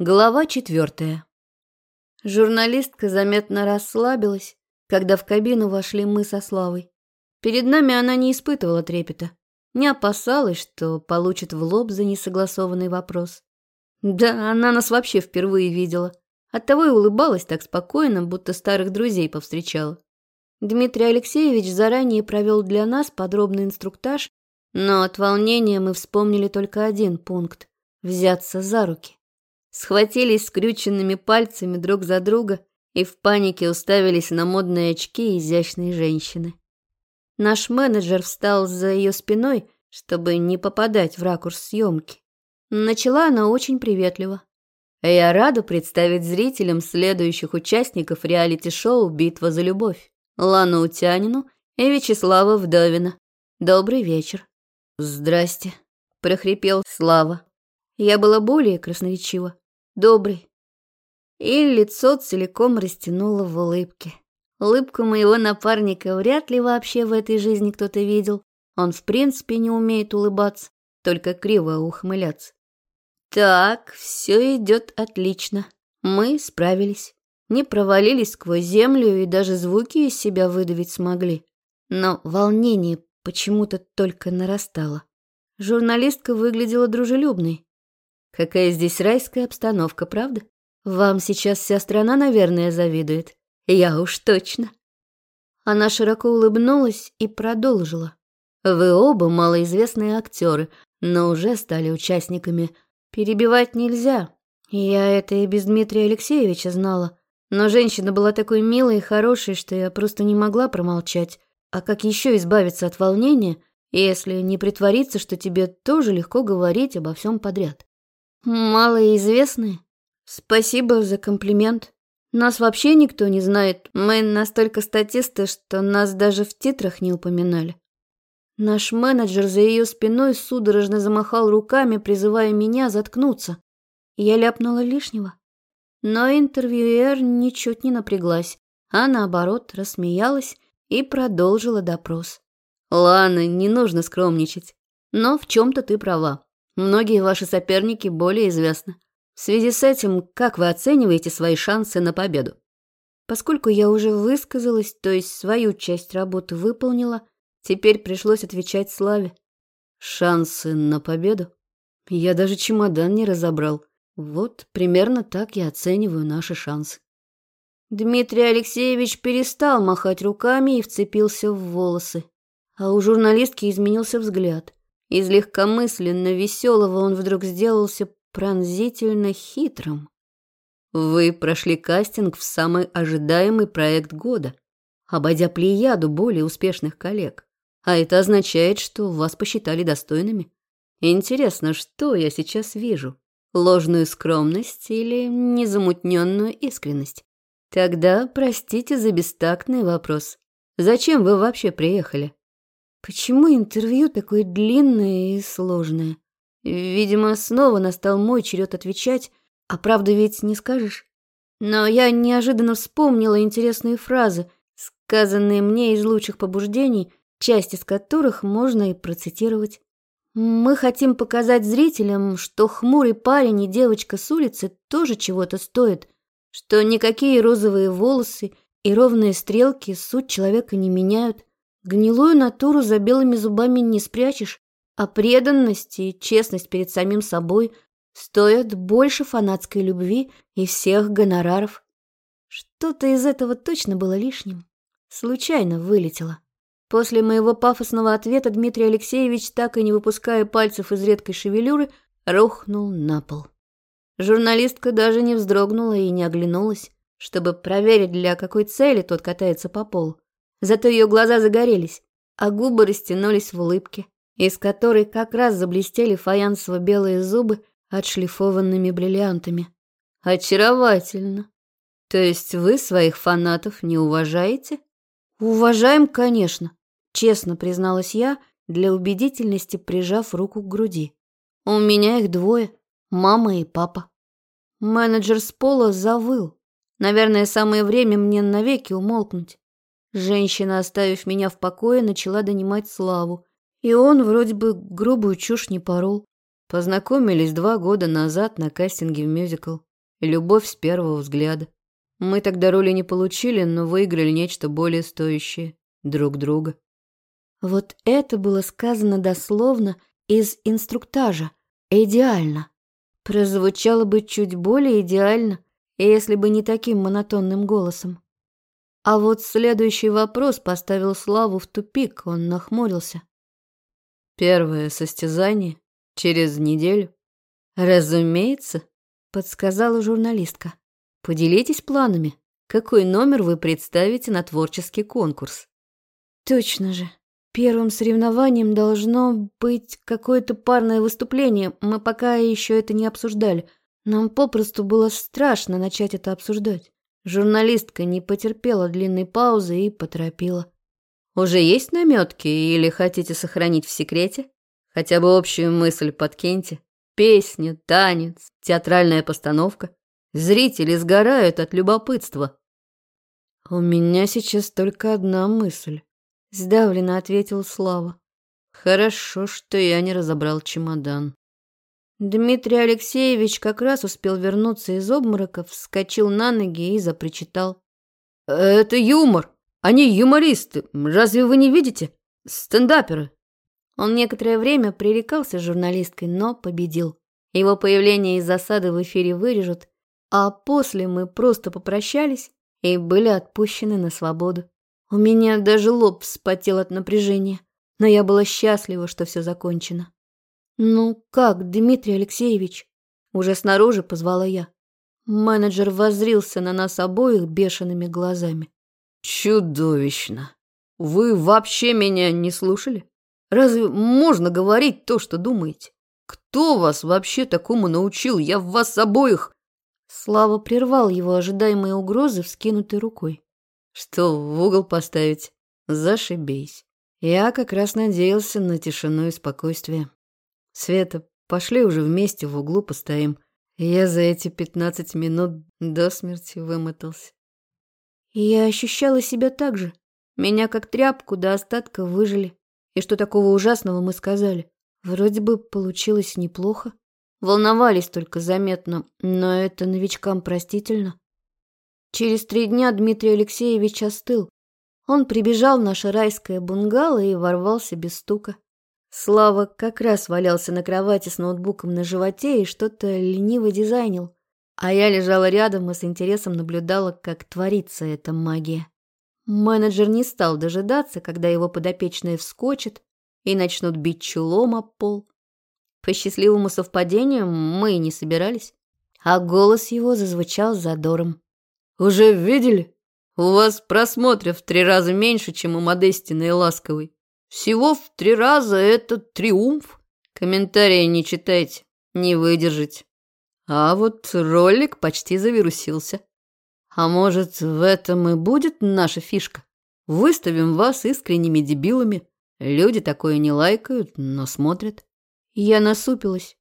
Глава четвертая. Журналистка заметно расслабилась, когда в кабину вошли мы со Славой. Перед нами она не испытывала трепета, не опасалась, что получит в лоб за несогласованный вопрос. Да, она нас вообще впервые видела, оттого и улыбалась так спокойно, будто старых друзей повстречала. Дмитрий Алексеевич заранее провел для нас подробный инструктаж, но от волнения мы вспомнили только один пункт – взяться за руки схватились скрюченными пальцами друг за друга и в панике уставились на модные очки изящной женщины. Наш менеджер встал за ее спиной, чтобы не попадать в ракурс съемки. Начала она очень приветливо. Я рада представить зрителям следующих участников реалити-шоу «Битва за любовь» Лану Утянину и Вячеслава Вдовина. Добрый вечер. Здрасте, прохрипел Слава. Я была более красноречива добрый. И лицо целиком растянуло в улыбке. Улыбку моего напарника вряд ли вообще в этой жизни кто-то видел. Он в принципе не умеет улыбаться, только криво ухмыляться. Так, все идет отлично. Мы справились. Не провалились сквозь землю и даже звуки из себя выдавить смогли. Но волнение почему-то только нарастало. Журналистка выглядела дружелюбной, Какая здесь райская обстановка, правда? Вам сейчас вся страна, наверное, завидует. Я уж точно. Она широко улыбнулась и продолжила. Вы оба малоизвестные актеры, но уже стали участниками. Перебивать нельзя. Я это и без Дмитрия Алексеевича знала. Но женщина была такой милой и хорошей, что я просто не могла промолчать. А как еще избавиться от волнения, если не притвориться, что тебе тоже легко говорить обо всем подряд? малоизвестны. Спасибо за комплимент. Нас вообще никто не знает. Мы настолько статисты, что нас даже в титрах не упоминали. Наш менеджер за ее спиной судорожно замахал руками, призывая меня заткнуться. Я ляпнула лишнего. Но интервьюер ничуть не напряглась, а наоборот рассмеялась и продолжила допрос. «Лана, не нужно скромничать. Но в чем-то ты права. Многие ваши соперники более известны. В связи с этим, как вы оцениваете свои шансы на победу? Поскольку я уже высказалась, то есть свою часть работы выполнила, теперь пришлось отвечать Славе. Шансы на победу? Я даже чемодан не разобрал. Вот примерно так я оцениваю наши шансы. Дмитрий Алексеевич перестал махать руками и вцепился в волосы. А у журналистки изменился взгляд. Из легкомысленно веселого он вдруг сделался пронзительно хитрым. Вы прошли кастинг в самый ожидаемый проект года, обойдя плеяду более успешных коллег. А это означает, что вас посчитали достойными. Интересно, что я сейчас вижу? Ложную скромность или незамутненную искренность? Тогда простите за бестактный вопрос. Зачем вы вообще приехали? Почему интервью такое длинное и сложное? Видимо, снова настал мой черед отвечать, а правда ведь не скажешь. Но я неожиданно вспомнила интересные фразы, сказанные мне из лучших побуждений, часть из которых можно и процитировать. Мы хотим показать зрителям, что хмурый парень и девочка с улицы тоже чего-то стоят, что никакие розовые волосы и ровные стрелки суть человека не меняют, Гнилую натуру за белыми зубами не спрячешь, а преданность и честность перед самим собой стоят больше фанатской любви и всех гонораров. Что-то из этого точно было лишним. Случайно вылетело. После моего пафосного ответа Дмитрий Алексеевич, так и не выпуская пальцев из редкой шевелюры, рухнул на пол. Журналистка даже не вздрогнула и не оглянулась, чтобы проверить, для какой цели тот катается по полу. Зато ее глаза загорелись, а губы растянулись в улыбке, из которой как раз заблестели фаянсово-белые зубы отшлифованными бриллиантами. «Очаровательно! То есть вы своих фанатов не уважаете?» «Уважаем, конечно», — честно призналась я, для убедительности прижав руку к груди. «У меня их двое, мама и папа». Менеджер с пола завыл. Наверное, самое время мне навеки умолкнуть. Женщина, оставив меня в покое, начала донимать Славу. И он вроде бы грубую чушь не порол. Познакомились два года назад на кастинге в мюзикл. Любовь с первого взгляда. Мы тогда роли не получили, но выиграли нечто более стоящее. Друг друга. Вот это было сказано дословно из инструктажа. Идеально. Прозвучало бы чуть более идеально, если бы не таким монотонным голосом. А вот следующий вопрос поставил Славу в тупик, он нахмурился. «Первое состязание? Через неделю?» «Разумеется», — подсказала журналистка. «Поделитесь планами. Какой номер вы представите на творческий конкурс?» «Точно же. Первым соревнованием должно быть какое-то парное выступление. Мы пока еще это не обсуждали. Нам попросту было страшно начать это обсуждать». Журналистка не потерпела длинной паузы и поторопила. «Уже есть намётки или хотите сохранить в секрете? Хотя бы общую мысль подкиньте. Песня, танец, театральная постановка. Зрители сгорают от любопытства». «У меня сейчас только одна мысль», — сдавленно ответил Слава. «Хорошо, что я не разобрал чемодан». Дмитрий Алексеевич как раз успел вернуться из обмороков, вскочил на ноги и запричитал. «Это юмор! А Они юмористы! Разве вы не видите? Стендаперы!» Он некоторое время пререкался с журналисткой, но победил. Его появление из засады в эфире вырежут, а после мы просто попрощались и были отпущены на свободу. У меня даже лоб вспотел от напряжения, но я была счастлива, что все закончено. «Ну как, Дмитрий Алексеевич?» Уже снаружи позвала я. Менеджер возрился на нас обоих бешеными глазами. «Чудовищно! Вы вообще меня не слушали? Разве можно говорить то, что думаете? Кто вас вообще такому научил? Я в вас обоих!» Слава прервал его ожидаемые угрозы, вскинутой рукой. «Что в угол поставить? Зашибись. Я как раз надеялся на тишину и спокойствие». Света, пошли уже вместе в углу постоим. Я за эти пятнадцать минут до смерти вымотался. Я ощущала себя так же. Меня как тряпку до остатка выжили. И что такого ужасного мы сказали? Вроде бы получилось неплохо. Волновались только заметно, но это новичкам простительно. Через три дня Дмитрий Алексеевич остыл. Он прибежал в наше райское бунгало и ворвался без стука. Слава как раз валялся на кровати с ноутбуком на животе и что-то лениво дизайнил. А я лежала рядом и с интересом наблюдала, как творится эта магия. Менеджер не стал дожидаться, когда его подопечные вскочат и начнут бить чулом об пол. По счастливому совпадению мы и не собирались. А голос его зазвучал задором. «Уже видели? У вас просмотров в три раза меньше, чем у Модестиной и Ласковой. Всего в три раза этот триумф. Комментарии не читайте, не выдержать. А вот ролик почти завирусился. А может, в этом и будет наша фишка? Выставим вас искренними дебилами. Люди такое не лайкают, но смотрят. Я насупилась.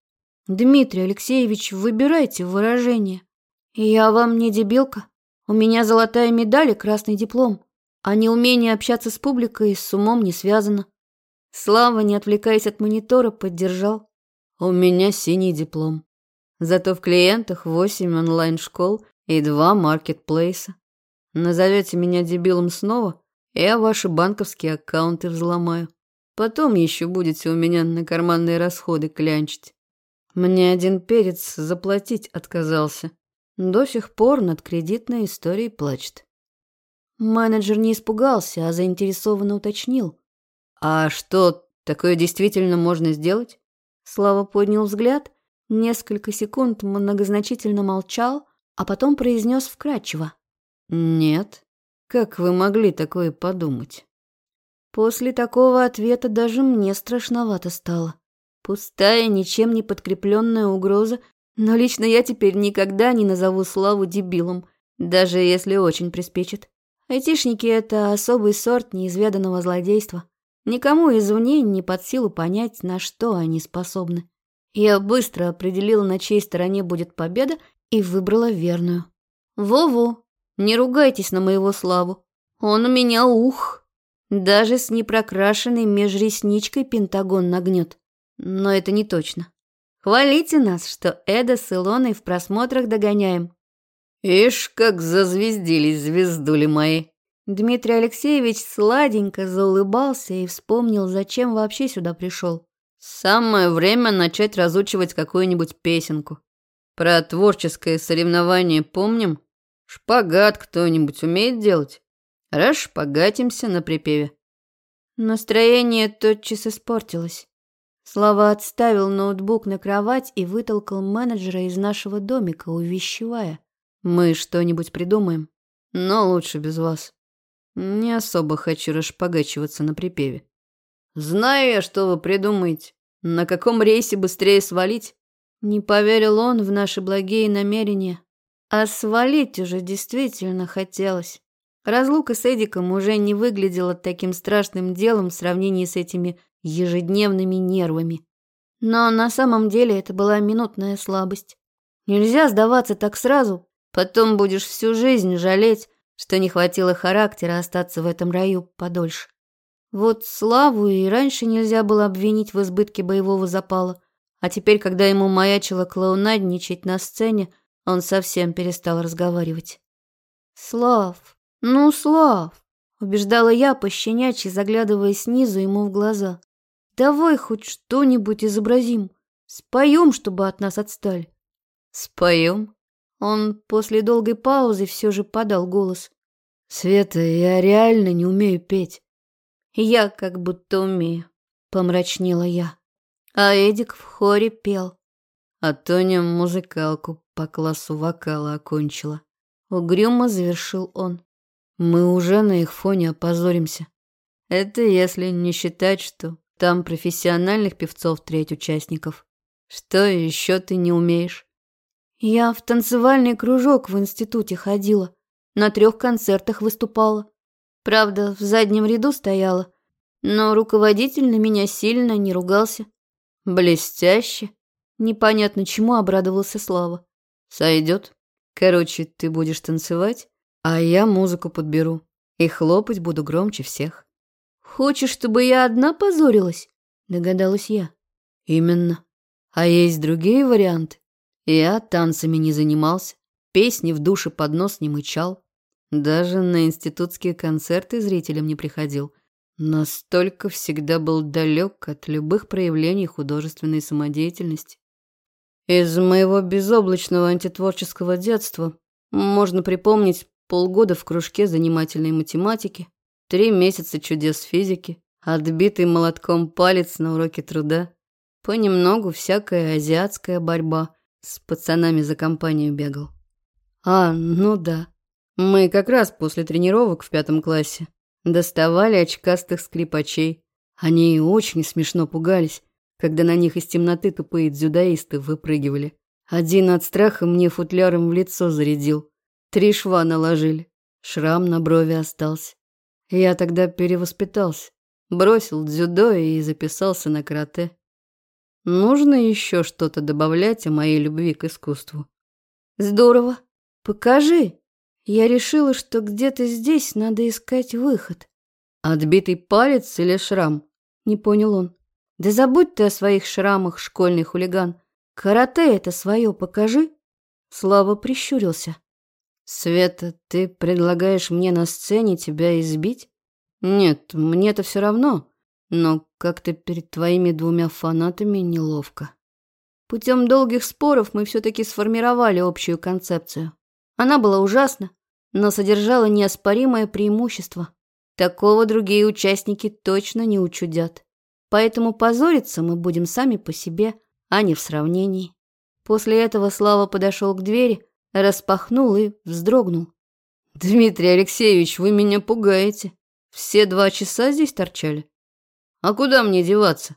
Дмитрий Алексеевич, выбирайте выражение. Я вам не дебилка. У меня золотая медаль и красный диплом. А неумение общаться с публикой с умом не связано. Слава, не отвлекаясь от монитора, поддержал. «У меня синий диплом. Зато в клиентах восемь онлайн-школ и два маркетплейса. Назовете меня дебилом снова, я ваши банковские аккаунты взломаю. Потом еще будете у меня на карманные расходы клянчить». Мне один перец заплатить отказался. До сих пор над кредитной историей плачет. Менеджер не испугался, а заинтересованно уточнил – «А что, такое действительно можно сделать?» Слава поднял взгляд, несколько секунд многозначительно молчал, а потом произнес вкрадчиво. «Нет. Как вы могли такое подумать?» После такого ответа даже мне страшновато стало. Пустая, ничем не подкрепленная угроза, но лично я теперь никогда не назову Славу дебилом, даже если очень приспичит. Айтишники — это особый сорт неизведанного злодейства. Никому из уне не под силу понять, на что они способны. Я быстро определила, на чьей стороне будет победа, и выбрала верную. Вову, не ругайтесь на моего славу. Он у меня ух. Даже с непрокрашенной межресничкой Пентагон нагнет. Но это не точно. Хвалите нас, что Эда с Илоной в просмотрах догоняем». «Ишь, как зазвездились звездули мои!» Дмитрий Алексеевич сладенько заулыбался и вспомнил, зачем вообще сюда пришел. «Самое время начать разучивать какую-нибудь песенку. Про творческое соревнование помним? Шпагат кто-нибудь умеет делать? Расшпагатимся на припеве». Настроение тотчас испортилось. Слава отставил ноутбук на кровать и вытолкал менеджера из нашего домика, увещевая. «Мы что-нибудь придумаем, но лучше без вас». Не особо хочу распогачиваться на припеве. «Знаю я, что вы придумаете. На каком рейсе быстрее свалить?» Не поверил он в наши благие намерения. А свалить уже действительно хотелось. Разлука с Эдиком уже не выглядела таким страшным делом в сравнении с этими ежедневными нервами. Но на самом деле это была минутная слабость. Нельзя сдаваться так сразу, потом будешь всю жизнь жалеть, что не хватило характера остаться в этом раю подольше. Вот Славу и раньше нельзя было обвинить в избытке боевого запала, а теперь, когда ему маячило клоунадничать на сцене, он совсем перестал разговаривать. «Слав, ну, Слав!» – убеждала я пощенячьи, заглядывая снизу ему в глаза. «Давай хоть что-нибудь изобразим, споем, чтобы от нас отстали». «Споем?» Он после долгой паузы все же подал голос. «Света, я реально не умею петь». «Я как будто умею», — Помрачнела я. А Эдик в хоре пел. А Тоня музыкалку по классу вокала окончила. Угрюмо завершил он. Мы уже на их фоне опозоримся. Это если не считать, что там профессиональных певцов треть участников. Что еще ты не умеешь? Я в танцевальный кружок в институте ходила на трех концертах выступала. Правда, в заднем ряду стояла. Но руководитель на меня сильно не ругался. Блестяще. Непонятно чему обрадовался Слава. Сойдет. Короче, ты будешь танцевать, а я музыку подберу. И хлопать буду громче всех. Хочешь, чтобы я одна позорилась? Догадалась я. Именно. А есть другие варианты. Я танцами не занимался, песни в душе под нос не мычал. Даже на институтские концерты зрителям не приходил. Настолько всегда был далек от любых проявлений художественной самодеятельности. Из моего безоблачного антитворческого детства можно припомнить полгода в кружке занимательной математики, три месяца чудес физики, отбитый молотком палец на уроке труда, понемногу всякая азиатская борьба, с пацанами за компанию бегал. А, ну да. Мы как раз после тренировок в пятом классе доставали очкастых скрипачей. Они очень смешно пугались, когда на них из темноты тупые дзюдоисты выпрыгивали. Один от страха мне футляром в лицо зарядил. Три шва наложили. Шрам на брови остался. Я тогда перевоспитался. Бросил дзюдо и записался на карате. Нужно еще что-то добавлять о моей любви к искусству. Здорово. Покажи. Я решила, что где-то здесь надо искать выход. Отбитый палец или шрам? Не понял он. Да забудь ты о своих шрамах, школьный хулиган. Карате это свое покажи. Слава прищурился. Света, ты предлагаешь мне на сцене тебя избить? Нет, мне это все равно. Но как-то перед твоими двумя фанатами неловко. Путем долгих споров мы все-таки сформировали общую концепцию. Она была ужасна, но содержала неоспоримое преимущество. Такого другие участники точно не учудят. Поэтому позориться мы будем сами по себе, а не в сравнении. После этого Слава подошел к двери, распахнул и вздрогнул. «Дмитрий Алексеевич, вы меня пугаете. Все два часа здесь торчали? А куда мне деваться?»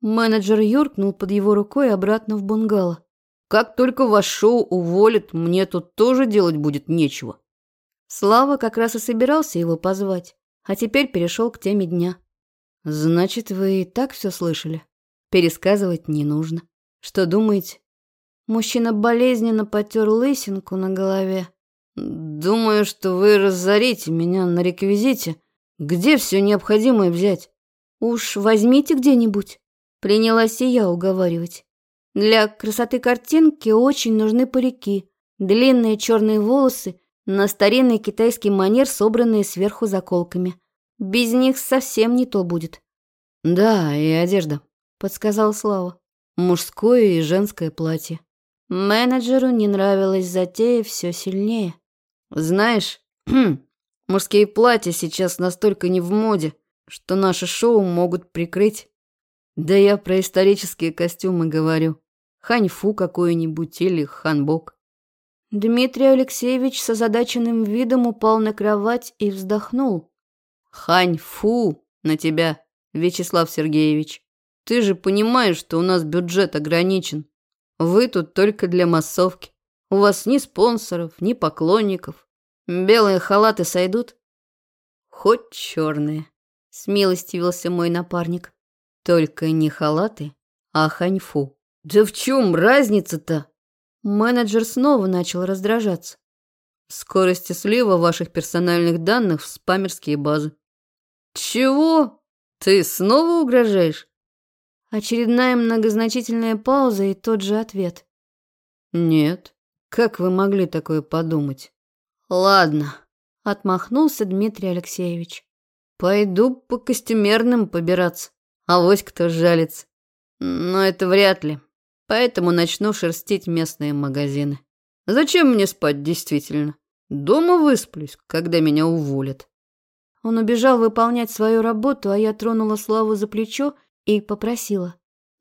Менеджер юркнул под его рукой обратно в бунгало. Как только вошел, уволит, мне тут тоже делать будет нечего. Слава как раз и собирался его позвать, а теперь перешел к теме дня. Значит, вы и так все слышали? Пересказывать не нужно. Что думаете? Мужчина болезненно потер лысинку на голове. Думаю, что вы разорите меня на реквизите. Где все необходимое взять? Уж возьмите где-нибудь. Принялась и я уговаривать. Для красоты картинки очень нужны парики, длинные черные волосы на старинный китайский манер, собранные сверху заколками. Без них совсем не то будет. «Да, и одежда», — подсказал Слава. «Мужское и женское платье». Менеджеру не нравилась затея все сильнее. «Знаешь, хм, мужские платья сейчас настолько не в моде, что наше шоу могут прикрыть. Да я про исторические костюмы говорю ханьфу какую-нибудь или ханбок. Дмитрий Алексеевич с озадаченным видом упал на кровать и вздохнул. «Ханьфу на тебя, Вячеслав Сергеевич. Ты же понимаешь, что у нас бюджет ограничен. Вы тут только для массовки. У вас ни спонсоров, ни поклонников. Белые халаты сойдут?» «Хоть черные», — смилостивился мой напарник. «Только не халаты, а ханьфу». Да в чем разница-то? Менеджер снова начал раздражаться. Скорости слива ваших персональных данных в спамерские базы. Чего? Ты снова угрожаешь? Очередная многозначительная пауза и тот же ответ. Нет. Как вы могли такое подумать? Ладно, отмахнулся Дмитрий Алексеевич. Пойду по костюмерным побираться. А вось кто жалится. Но это вряд ли поэтому начну шерстить местные магазины. Зачем мне спать, действительно? Дома высплюсь, когда меня уволят. Он убежал выполнять свою работу, а я тронула Славу за плечо и попросила.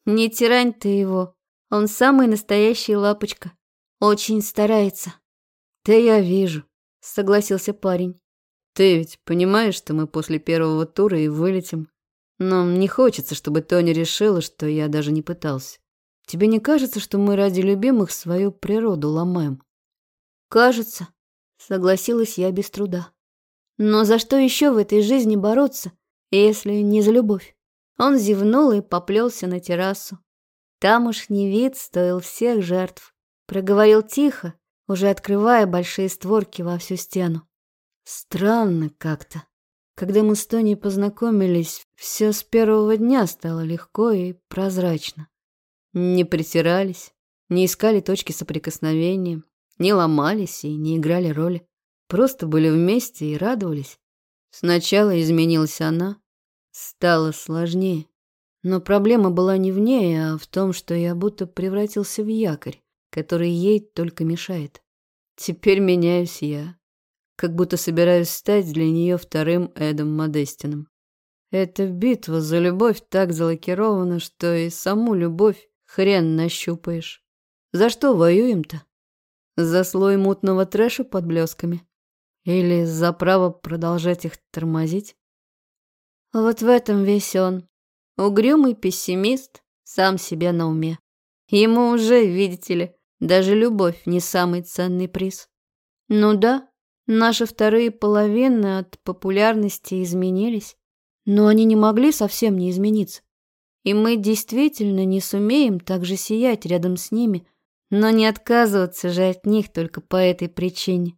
«Не тирань ты его. Он самый настоящий лапочка. Очень старается». «Да я вижу», — согласился парень. «Ты ведь понимаешь, что мы после первого тура и вылетим? Но не хочется, чтобы Тони решила, что я даже не пытался. Тебе не кажется, что мы ради любимых свою природу ломаем? Кажется, согласилась я без труда. Но за что еще в этой жизни бороться, если не за любовь? Он зевнул и поплелся на террасу. Там уж не вид стоил всех жертв. Проговорил тихо, уже открывая большие створки во всю стену. Странно как-то. Когда мы с Тони познакомились, все с первого дня стало легко и прозрачно не притирались, не искали точки соприкосновения, не ломались и не играли роли. Просто были вместе и радовались. Сначала изменилась она, стало сложнее. Но проблема была не в ней, а в том, что я будто превратился в якорь, который ей только мешает. Теперь меняюсь я, как будто собираюсь стать для нее вторым Эдом Модестином. Эта битва за любовь так залакирована, что и саму любовь Хрен нащупаешь. За что воюем-то? За слой мутного трэша под блесками? Или за право продолжать их тормозить? Вот в этом весь он. Угрюмый пессимист, сам себе на уме. Ему уже, видите ли, даже любовь не самый ценный приз. Ну да, наши вторые половины от популярности изменились, но они не могли совсем не измениться и мы действительно не сумеем так же сиять рядом с ними, но не отказываться же от них только по этой причине.